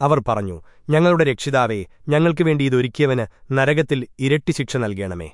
അവർ പറഞ്ഞു ഞങ്ങളുടെ രക്ഷിതാവേ ഞങ്ങൾക്കു വേണ്ടി ഇതൊരുക്കിയവന് നരകത്തിൽ ഇരട്ടി ശിക്ഷ നൽകണമേ.